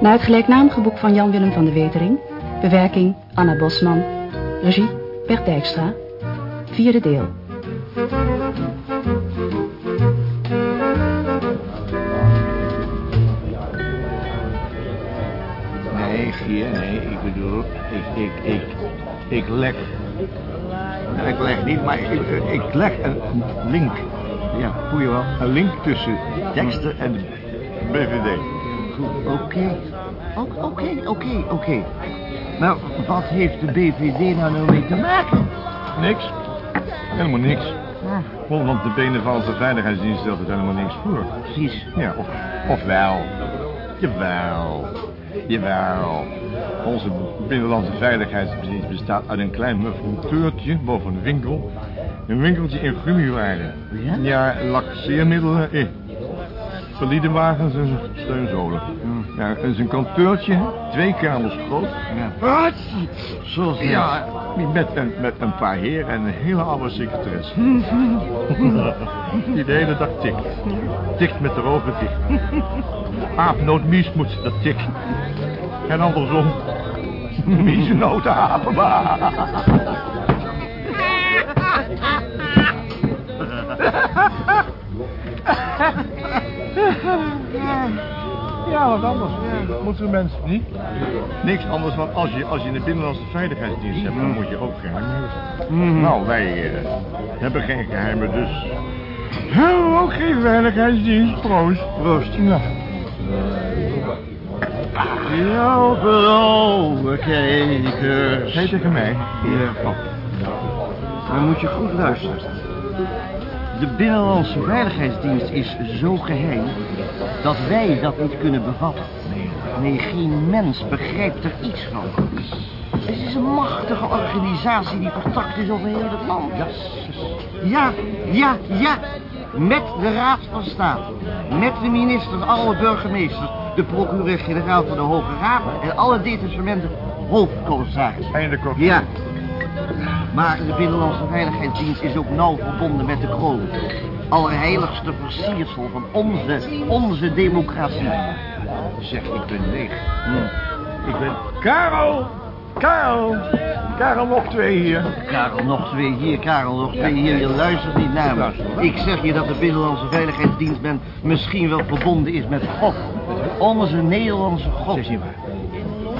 Naar het gelijknamige boek van Jan-Willem van de Wetering. Bewerking Anna Bosman. Regie Bert Dijkstra. Vierde deel. Nee, Gier, nee, ik bedoel, ik, ik, ik, ik leg... Ik leg niet, maar ik, ik leg een link. Ja, hoe je wel. Een link tussen Dexter en BVD. Oké. Oké, oké, oké. Maar wat heeft de BVD nou nou mee te maken? Niks. Helemaal niks. Gewoon, want de Binnenvalse Veiligheidsdienst stelt er helemaal niks voor. Precies. Ja, of, of wel. Jawel. Jawel. Onze Binnenlandse Veiligheidsdienst bestaat uit een klein mevronteurtje boven een winkel. Een winkeltje in gummiwaren. Ja? Ja, laxeermiddelen in. Valiedewagens en steunzolen. Ja, en zijn kantoortje, twee kamers groot. Wat? Zoals. Ja, met een, met een paar heren en een hele oude secretaresse. Die de hele dag tikt. Tikt met de ogen dicht. Aapnoot mies moet dat tikken. En andersom. Miesenoot apen. Ja, wat anders. Moeten mensen niet? Niks anders, want als je, als je een binnenlandse veiligheidsdienst hebt, dan moet je ook geheimen hebben. Nou, wij eh, hebben geen geheimen, dus... Hebben we ook geen veiligheidsdienst. Proost. Proost. Ja. Jouw blauwe kijkers. Zeg tegen mij. Ja. Oh, Dan moet je goed luisteren. De Binnenlandse Veiligheidsdienst is zo geheim dat wij dat niet kunnen bevatten. Nee, geen mens begrijpt er iets van. Het is een machtige organisatie die vertakt is over heel het land. Ja, ja, ja. Met de Raad van State. Met de minister, alle burgemeesters. De procureur-generaal van de Hoge Raad. En alle detachementen hoofdcommissaris. en de. Ja. Maar de Binnenlandse Veiligheidsdienst is ook nauw verbonden met de kroon. Allerheiligste versiersel van onze, onze democratie. Zeg, ik ben leeg. Ik ben... Karel! Karel! Karel, nog twee hier. Karel, nog twee hier, Karel, nog twee hier. Je luistert niet naar me. Ik zeg je dat de Binnenlandse Veiligheidsdienst men misschien wel verbonden is met God. Onze Nederlandse God.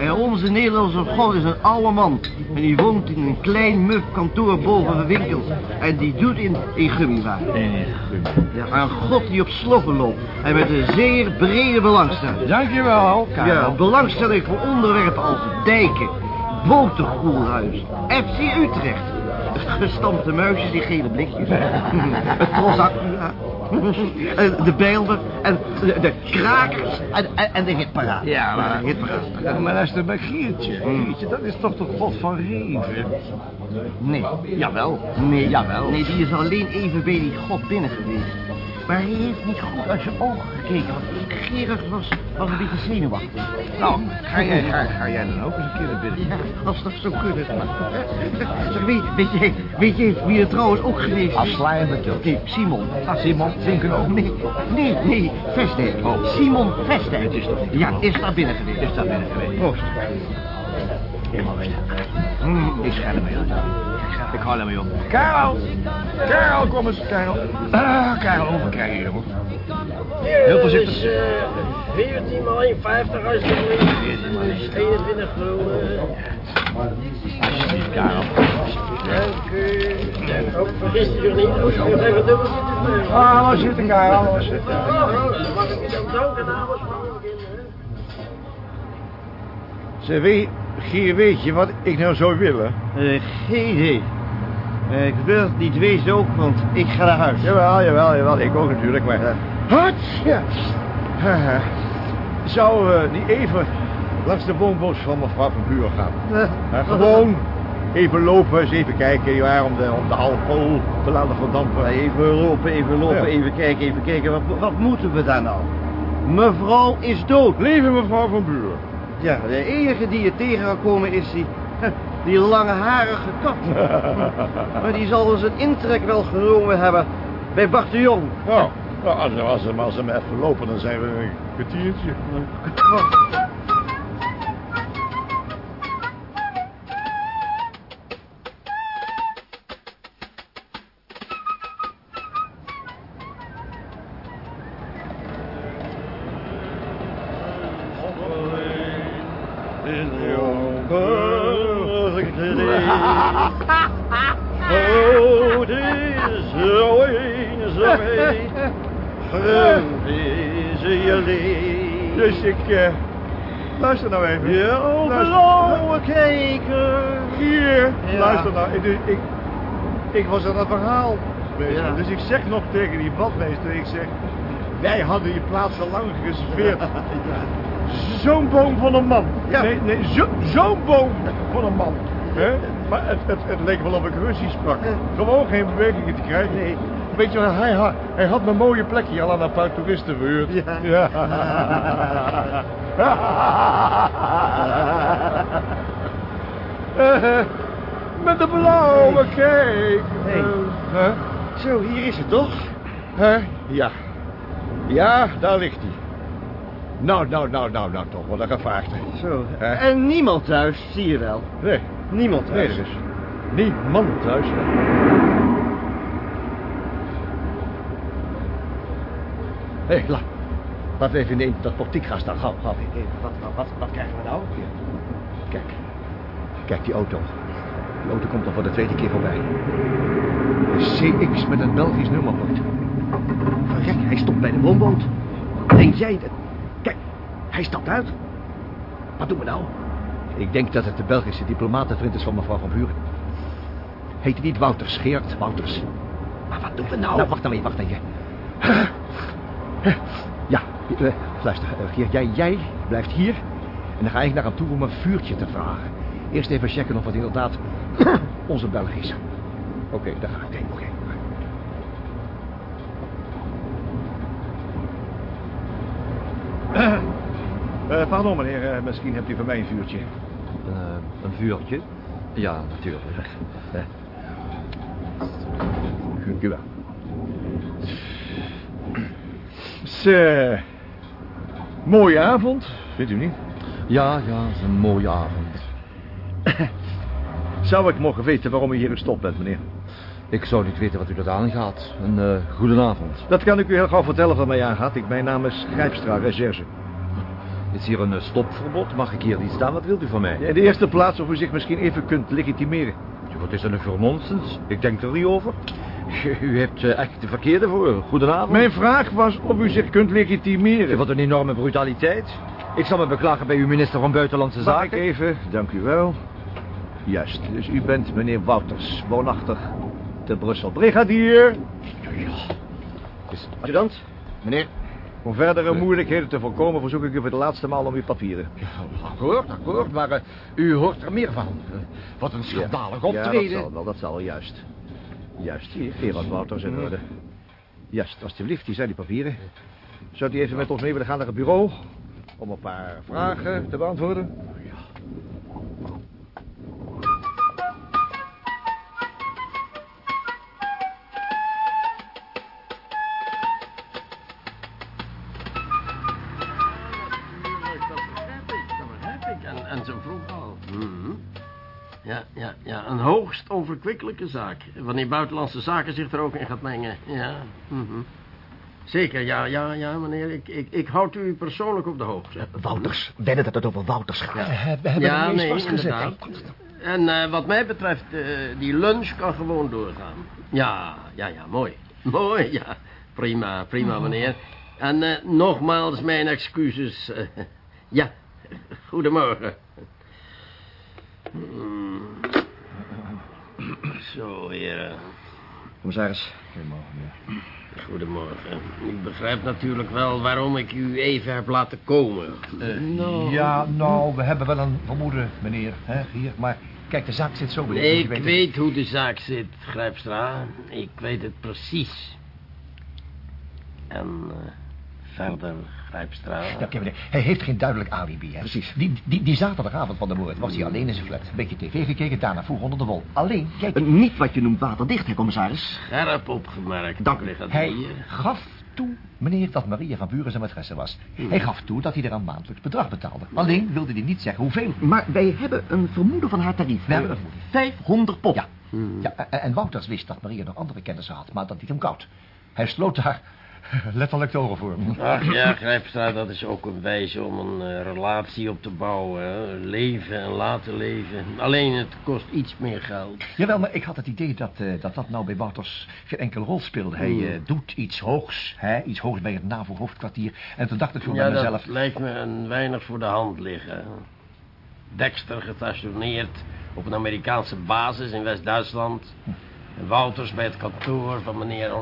En onze Nederlandse God is een oude man. En die woont in een klein muf kantoor boven de winkel. En die doet in, in gummiwaar. En Ja, een God die op sloffen loopt. En met een zeer brede belangstelling. Dankjewel, Karel. Ja, belangstelling voor onderwerpen als dijken, boterkoelhuis, FC Utrecht. Gestampte muisjes in gele blikjes. Het Prozacura. En de beelden en de, krakers en, en, en de hitparade. Ja, maar- De hitparade. Ja, maar luister bij. Giertje, dat is toch de god van Reven? Nee. Jawel. Nee. Jawel. Nee, die is alleen even bij die god binnen geweest. Maar hij heeft niet goed uit zijn ogen gekeken. Want Gerard was, was een beetje zenuwachtig. Nou, ga jij, ga, ga jij dan ook eens een keer naar binnen? Ja, als dat zo kunnen. Zeg, weet, weet, je, weet je wie er trouwens ook geweest is? Afslaan met dood. Nee, Simon. Ah, Simon, Vinken ook. Nee, nee, nee, Vestdijk. Oh. Simon Vestdijk. Het is toch- Ja, is daar binnen geweest. Is daar binnen geweest. Proost. Helemaal weg. Ik schijn ermee uit. Ik hou ermee op. Karel! Kom eens, Karel. Ah, Karel, overkrijgen, jongen. Heel voorzichtig. Dus, eh, 14 maal 1,50 alsjeblieft. Dus 21 gulden. Alsjeblieft, Karel. Dank u. Ook vergist u zich niet. Als je nog even dubbel zit. Ah, waar zitten, Karel? Waar zitten? Oh, mag ik u dan danken namens uw kinderen? Zeg, weet, Gier, weet je wat ik nou zou willen? Eh, geen idee. Eh, ik wil het niet wezen ook, want ik ga naar huis. Jawel, jawel, jawel. Ik ook natuurlijk, maar... Wat? Ja. Zou eh, niet even langs de woonboot van mevrouw van Buren gaan? Eh, gewoon even lopen, eens even kijken, ja, om de, om de alcohol te laten verdampen. Even lopen, even lopen, Ja. even kijken, even kijken. Wat, wat moeten we daar nou? Mevrouw is dood. Lieve mevrouw van Buren. Ja, de enige die je tegen kan komen is die, die langharige kat. maar die zal zijn intrek wel genomen hebben bij Bart de Jong. Nou, als, als, ze- als ze me even lopen, dan zijn we een kwartiertje. Zo jullie. Dus ik, eh, luister nou even. Blauwe kijker. Hier, Ja. luister nou. Ik, ik, ik was aan het verhaal bezig. Ja. Dus ik zeg nog tegen die badmeester, ik zeg... Wij hadden die plaats al lang gereserveerd. Zo'n boom van een man. Ja. Nee, nee, zo- zo'n boom van een man. Maar het, het, het leek wel of ik Russisch sprak. Gewoon geen bewegingen te krijgen. Nee. Weet je hij, had- hij had mijn mooie plekje al aan een paar toeristen verhuurd. Ja. Eh, met de blauwe kijk. Hey. Huh? Zo, hier is het toch? Hè? Ja. Ja, daar ligt hij. Nou, nou, nou, nou, nou toch, wat een gevaarte. Zo. Hè? En niemand thuis, zie je wel. Nee, Niemand nee, thuis. er is niemand thuis. Hé, hey, la, laten we even in dat portiek gaan staan. Gauw, gauw. Wat, wat, wat, wat krijgen we nou? Kijk, kijk die auto. Die auto komt al voor de tweede keer voorbij. Een CX met een Belgisch nummerbord. Verrek, hij stopt bij de woonboot. Denk jij dat... Kijk, hij stapt uit. Wat doen we nou? Ik denk dat het de Belgische diplomatenvriend is van mevrouw van Buren. Heet hij niet Wouters, Geert Wouters? Maar wat doen we nou? Nou, wacht dan even, wacht even. Ja, eh, luister, eh, Geert, jij, jij blijft hier. En dan ga ik naar hem toe om een vuurtje te vragen. Eerst even checken of het inderdaad onze Belg is. Oké, daar ga ik. Oké, oké. Eh, pardon meneer, eh, misschien hebt u voor mij een vuurtje. een vuurtje? Ja, natuurlijk. Eh. Dank u wel. Is, eh, mooie avond, vindt u niet? Ja, ja, het is een mooie avond. Zou ik mogen weten waarom u hier gestopt bent, meneer? Ik zou niet weten wat u dat aangaat. Een uh, goedenavond. Dat kan ik u heel gauw vertellen wat mij aangaat. Ik, mijn naam is Grijpstra, recherche. Is hier een uh, stopverbod? Mag ik hier niet staan? Wat wilt u van mij? In de eerste plaats of u zich misschien even kunt legitimeren. Ja, Wat is er nu voor nonsens? Ik denk er niet over. U hebt uh, echt de verkeerde voor. Goedenavond. Mijn vraag was of u zich kunt legitimeren. Wat een enorme brutaliteit. Ik zal me beklagen bij uw minister van Buitenlandse Mag Zaken. ik even? Dank u wel. Juist, dus u bent meneer Wouters, woonachtig te Brussel. Brigadier! Is- Adjudant, meneer. Om verdere moeilijkheden te voorkomen verzoek ik u voor de laatste maal om uw papieren. Akkoord, akkoord, maar uh, u hoort er meer van. Uh, wat een schandalig Ja, optreden. dat zal wel, dat zal wel juist. Juist, hier, Gerard Wouters in orde. Juist, alstublieft, hier zijn die papieren. Zou u even met ons mee willen gaan naar het bureau? Om een paar vragen te beantwoorden? En, en zo vroeg al. Mhm. Ja, ja, ja, een hoogst onverkwikkelijke zaak. Wanneer buitenlandse zaken zich er ook in gaat mengen. Ja. mhm. Zeker, ja, ja, ja, meneer. Ik, ik, ik houd u persoonlijk op de hoogte. Wouters, wedden dat het over Wouters gaat. we hebben Ja, nee, inderdaad. En eh, wat mij betreft, eh, die lunch kan gewoon doorgaan. Ja, ja, ja, mooi. Mooi, ja. Prima, prima, meneer. En eh, nogmaals mijn excuses. eh, ja, goedemorgen. Hmm. Zo, heren. Commissaris. Goedemorgen. Ik begrijp natuurlijk wel waarom ik u even heb laten komen. Nou. Ja, nou, we hebben wel een vermoeden, meneer, hè, hier. Maar kijk, de zaak zit zo, meneer. moet je Ik weet hoe de zaak zit, Grijpstra. Ik weet het precies. En eh, verder, Grijpstra. Ja, oké, meneer. Hij heeft geen duidelijk alibi, hè? Precies. Die, die, die zaterdagavond van de moord was hij alleen in zijn flat. Een beetje tv gekeken, daarna vroeg onder de wol. Alleen, kijk, Eh, Niet wat je noemt waterdicht, hè, commissaris. Scherp opgemerkt. Dank u. hij gaf toe, meneer, dat Maria van Buren zijn maîtresse was. Hij gaf toe dat hij er een maandelijks bedrag betaalde. Alleen wilde hij niet zeggen hoeveel. Maar wij hebben een vermoeden van haar tarief. We hebben een vermoeden. 500 pop. Ja, ja en- en Wouters wist dat Maria nog andere kennissen had, maar dat liet hem koud. Hij sloot daar letterlijk de oren voor. Ach ja, Grijpstra, dat is ook een wijze om een eh, relatie op te bouwen. Hè? Leven en laten leven. Alleen het kost iets meer geld. Jawel, maar ik had het idee dat eh, dat, dat nou bij Wouters geen enkele rol speelde. Hij eh, doet iets hoogs, hè, iets hoogs bij het NAVO-hoofdkwartier. En toen dacht ik zo Ja, bij dat mezelf... lijkt me een weinig voor de hand liggen. Dexter gestationeerd op een Amerikaanse basis in West-Duitsland. En Wouters bij het kantoor van meneer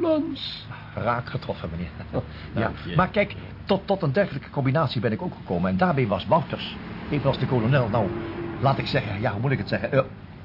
Lons. Raak getroffen, meneer. ja, maar kijk, tot, tot een dergelijke combinatie ben ik ook gekomen. En daarbij was Wouters, evenals de kolonel, nou, laat ik zeggen, ja, hoe moet ik het zeggen? Eh,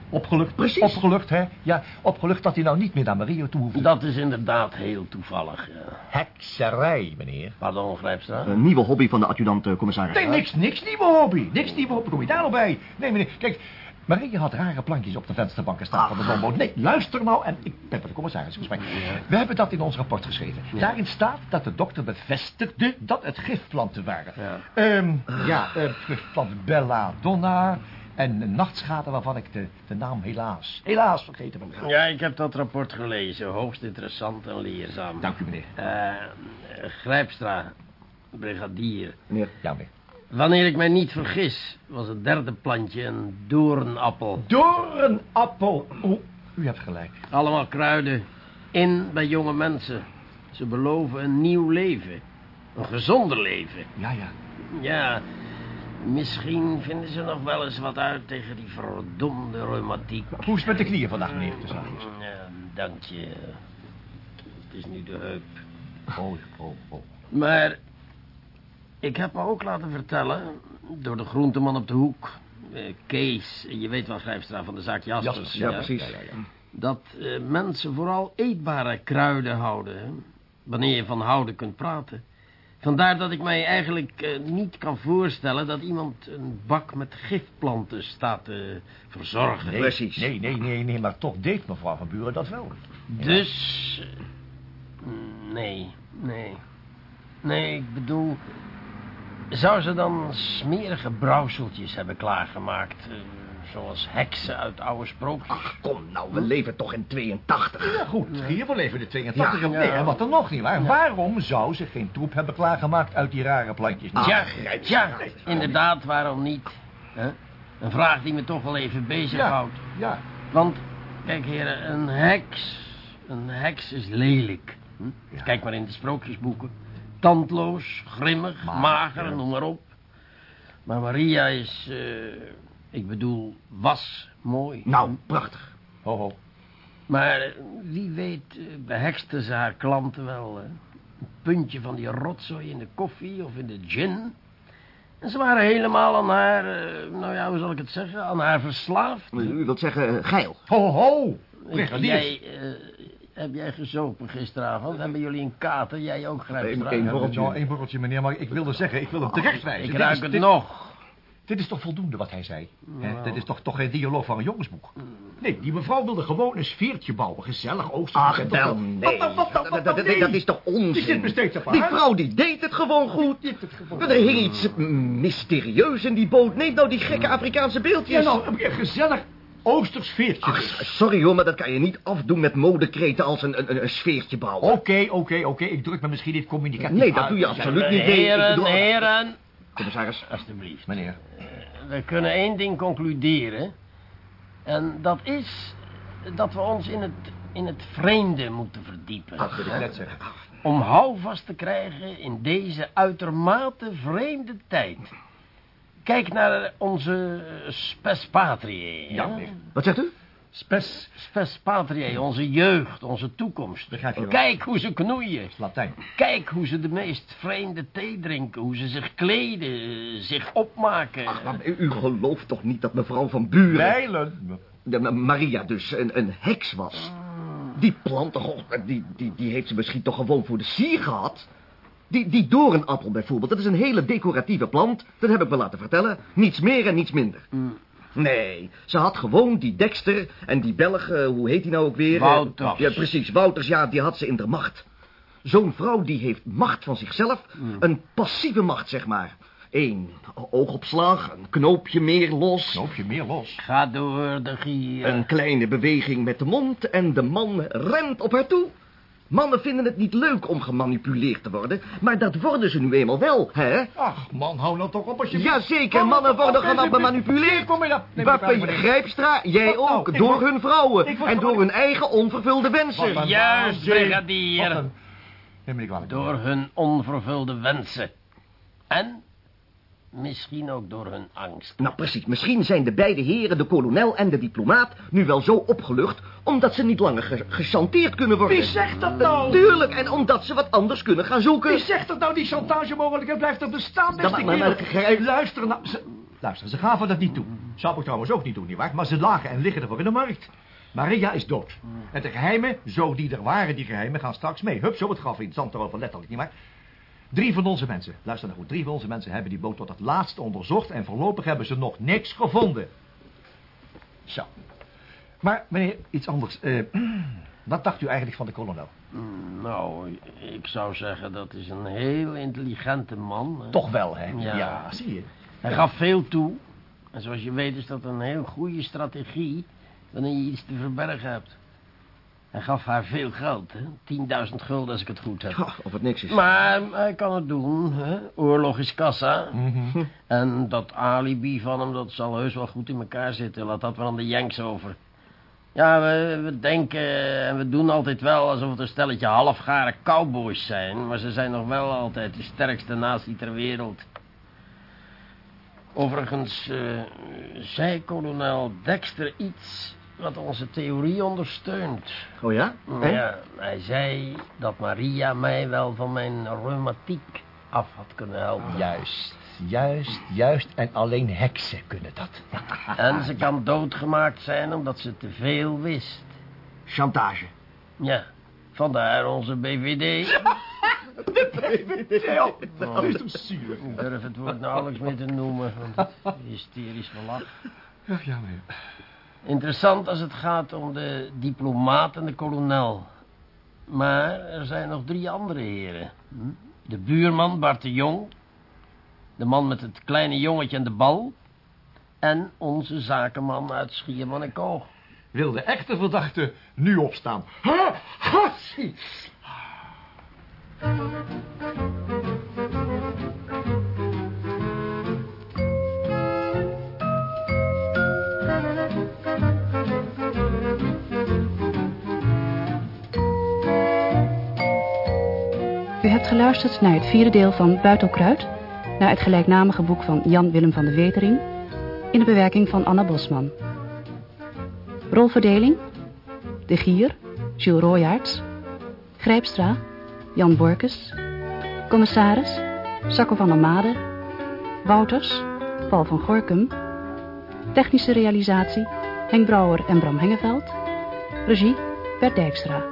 opgelucht. Precies. Opgelucht, hè? Ja, opgelucht dat hij nou niet meer naar Mario toe hoeft. Dat is inderdaad heel toevallig. Ja. Hekserij, meneer. Pardon, Grijpstra. Een nieuwe hobby van de adjudant-commissaris. Nee, niks, niks nieuwe hobby. Niks nieuwe hobby. Kom je daar nog bij? Nee, meneer, kijk... Maria had rare plankjes op de vensterbanken staan van de woonboot. Nee, luister nou. En ik ben bij de commissaris gesprek. We hebben dat in ons rapport geschreven. Daarin staat dat de dokter bevestigde dat het gifplanten waren. Ja. Ehm, ja, eh, gifplant Belladonna en nachtschade waarvan ik de, de naam helaas, helaas vergeten ben. Ja, ik heb dat rapport gelezen. Hoogst interessant en leerzaam. Dank u, meneer. Eh, Grijpstra, brigadier. Meneer, Ja, meneer. Wanneer ik mij niet vergis, was het derde plantje een doornappel. Doornappel. Oeh, u hebt gelijk. Allemaal kruiden. In bij jonge mensen. Ze beloven een nieuw leven. Een gezonder leven. Ja, ja. Ja, misschien vinden ze nog wel eens wat uit tegen die verdomde reumatiek. Hoe is het met de knieën vandaag, meneer? Tussen haakjes. Ja, dank je. Het is nu de heup. Oh, oh, oh. Maar ik heb me ook laten vertellen door de groenteman op de hoek, eh, Kees, je weet wel Grijpstra van de zaak Jaspers. Jaspers, ja, precies. Ja, ja, ja. Dat eh, mensen vooral eetbare kruiden houden, hè, wanneer je van houden kunt praten. Vandaar dat ik mij eigenlijk eh, niet kan voorstellen dat iemand een bak met gifplanten staat te verzorgen. Nee, Precies. Nee, nee, nee, nee, maar toch deed mevrouw van Buren dat wel. Dus, nee, nee. Nee, ik bedoel, zou ze dan smerige brouwseltjes hebben klaargemaakt, eh, zoals heksen uit oude sprookjes? Ach, kom nou, we leven toch in 82. Ja, goed, hier wel even de 82. Ja. Nee, en wat dan nog niet waar? Waarom zou ze geen troep hebben klaargemaakt uit die rare plantjes? Ah, ja, grijp- ja, grijp- inderdaad, waarom niet? Hè? Een vraag die me toch wel even bezighoudt. ja. Want, kijk heren, een heks, een heks is lelijk. Hm? Ja. Kijk maar in de sprookjesboeken. Tandloos, grimmig, Mager, mager, ja. noem maar op. Maar Maria is, eh, ik bedoel, was mooi. Nou, prachtig. Ho, ho. Maar eh, wie weet eh, behekste ze haar klanten wel. hè? Een puntje van die rotzooi in de koffie of in de gin. En ze waren helemaal aan haar, nou ja, hoe zal ik het zeggen, aan haar verslaafd. U wilt zeggen, geil. Ho, ho. Ik- Brigadier. Jij, heb jij gezopen gisteravond? Hebben jullie een kater? Jij ook, Grijpstra? Eén- borreltje. één borreltje, meneer, maar ik wilde zeggen, ik wil hem terecht wijzen. Ik ruik het dit- nog. Dit is toch voldoende wat hij zei? Hè? Nou. Dit is toch, toch geen dialoog van een jongensboek? Nee, die mevrouw wilde gewoon een sfeertje bouwen. Gezellig, oost. Ach, wel, nee. Wat dan, wat dan, wat Dat- is toch onzin? Die zit besteed op haar. Die vrouw die deed het gewoon goed. Die deed het gewoon Er hing iets mm, mysterieus in die boot. Neem nou die gekke Afrikaanse beeldjes. Ja, nou, een gezellig oosters sfeertje. Ach, dus. sorry hoor, maar dat kan je niet afdoen met modekreten als een, een, een sfeertje bouwen. Oké, oké, oké. Ik druk me misschien niet communicatief Nee, dat uit. doe je absoluut niet. Heren, heren, Commissaris, alstublieft. Meneer. We kunnen één ding concluderen. En dat is dat we ons in het, in het vreemde moeten verdiepen. Dat wil ik net zeggen. Om houvast te krijgen in deze uitermate vreemde tijd. Kijk naar onze spes patriae. Ja, hè? meneer. wat zegt u? Spes. Spes patriae, onze jeugd, onze toekomst. Begrijp je wel. Kijk hoe ze knoeien. Latijn. Kijk hoe ze de meest vreemde thee drinken. Hoe ze zich kleden, zich opmaken. Ach, maar u, gelooft toch niet dat mevrouw van Buren... Bijlen. De, Ma- Maria dus een, een heks was? Die planten, die, die, die heeft ze misschien toch gewoon voor de sier gehad? Die, die doornappel bijvoorbeeld, dat is een hele decoratieve plant. Dat heb ik me laten vertellen. Niets meer en niets minder. Nee, ze had gewoon die Dexter en die Belg, eh, hoe heet die nou ook weer? Wouters. Ja, precies, Wouters, ja, die had ze in de macht. Zo'n vrouw die heeft macht van zichzelf. Een passieve macht, zeg maar. Eén oogopslag, een knoopje meer los. Knoopje meer los. Ga door de gier. Een kleine beweging met de mond en de man rent op haar toe. Mannen vinden het niet leuk om gemanipuleerd te worden, maar dat worden ze nu eenmaal wel, hè? Ach, man, hou nou toch op als je... Jazeker, Oh, mannen worden gemanipuleerd. Kom maar dan. Neem me Wappen kwalijk, meneer. Grijpstra, jij nou? ook, door hun vrouwen en door hun eigen onvervulde wensen. Juist, brigadier. Door hun onvervulde wensen. En misschien ook door hun angst. Nou precies, misschien zijn de beide heren, de kolonel en de diplomaat, nu wel zo opgelucht, omdat ze niet langer ge gechanteerd kunnen worden. Wie zegt dat nou? Natuurlijk, en omdat ze wat anders kunnen gaan zoeken. Wie zegt dat nou? Die chantagemogelijkheid blijft er bestaan, beste maar- maar- maar- Hey, Luister nou. Ze, luister, ze gaven dat niet toe. Zou ik trouwens ook niet doen, nietwaar? Maar ze lagen en liggen ervoor in de markt. Maria is dood. En de geheimen, zo die er waren, die geheimen, gaan straks mee. Hup, zo het graf in, zand erover, letterlijk, nietwaar? Drie van onze mensen, luister nou goed, drie van onze mensen hebben die boot tot het laatste onderzocht... en voorlopig hebben ze nog niks gevonden. Zo. Maar, meneer, iets anders. Eh, wat dacht u eigenlijk van de kolonel? Hmm, Nou, ik zou zeggen dat is een heel intelligente man. hè. Toch wel, hè? Ja. zie je. Hij gaf veel toe. En zoals je weet is dat een heel goede strategie... wanneer je iets te verbergen hebt. Hij gaf haar veel geld, hè. 10.000 gulden als ik het goed heb. Ja, of het niks is. Maar hij kan het doen, hè. Oorlog is kassa. En dat alibi van hem, dat zal heus wel goed in elkaar zitten. Laat dat maar aan de Yanks over. Ja, we, we denken en we doen altijd wel alsof het een stelletje halfgare cowboys zijn. Maar ze zijn nog wel altijd de sterkste natie ter wereld. Overigens eh, zei kolonel Dexter iets wat onze theorie ondersteunt. Oh ja? Ja, hij zei dat Maria mij wel van mijn reumatiek af had kunnen helpen. Juist, juist, juist. En alleen heksen kunnen dat. En ze kan doodgemaakt zijn omdat ze te veel wist. Chantage. Ja, vandaar onze BVD. Ja, dat is toch zielig. Ik durf het woord nauwelijks meer te noemen, want het hysterisch gelach. Ach, ja, meneer. Interessant als het gaat om de diplomaat en de kolonel. Maar er zijn nog drie andere heren. De buurman Bart de Jong. De man met het kleine jongetje en de bal. En onze zakenman uit Schiermonnikoog. Wil de echte verdachte nu opstaan? Ha, ha, geluisterd naar het vierde deel van Buitelkruid, naar het gelijknamige boek van Jan Willem van de Wetering, in de bewerking van Anna Bosman. Rolverdeling: De Gier, Jules Royaerts, Grijpstra, Jan Borkes, Commissaris, Sacco van der Made, Wouters, Paul van Gorkum, Technische realisatie, Henk Brouwer en Bram Hengeveld, Regie, Bert Dijkstra.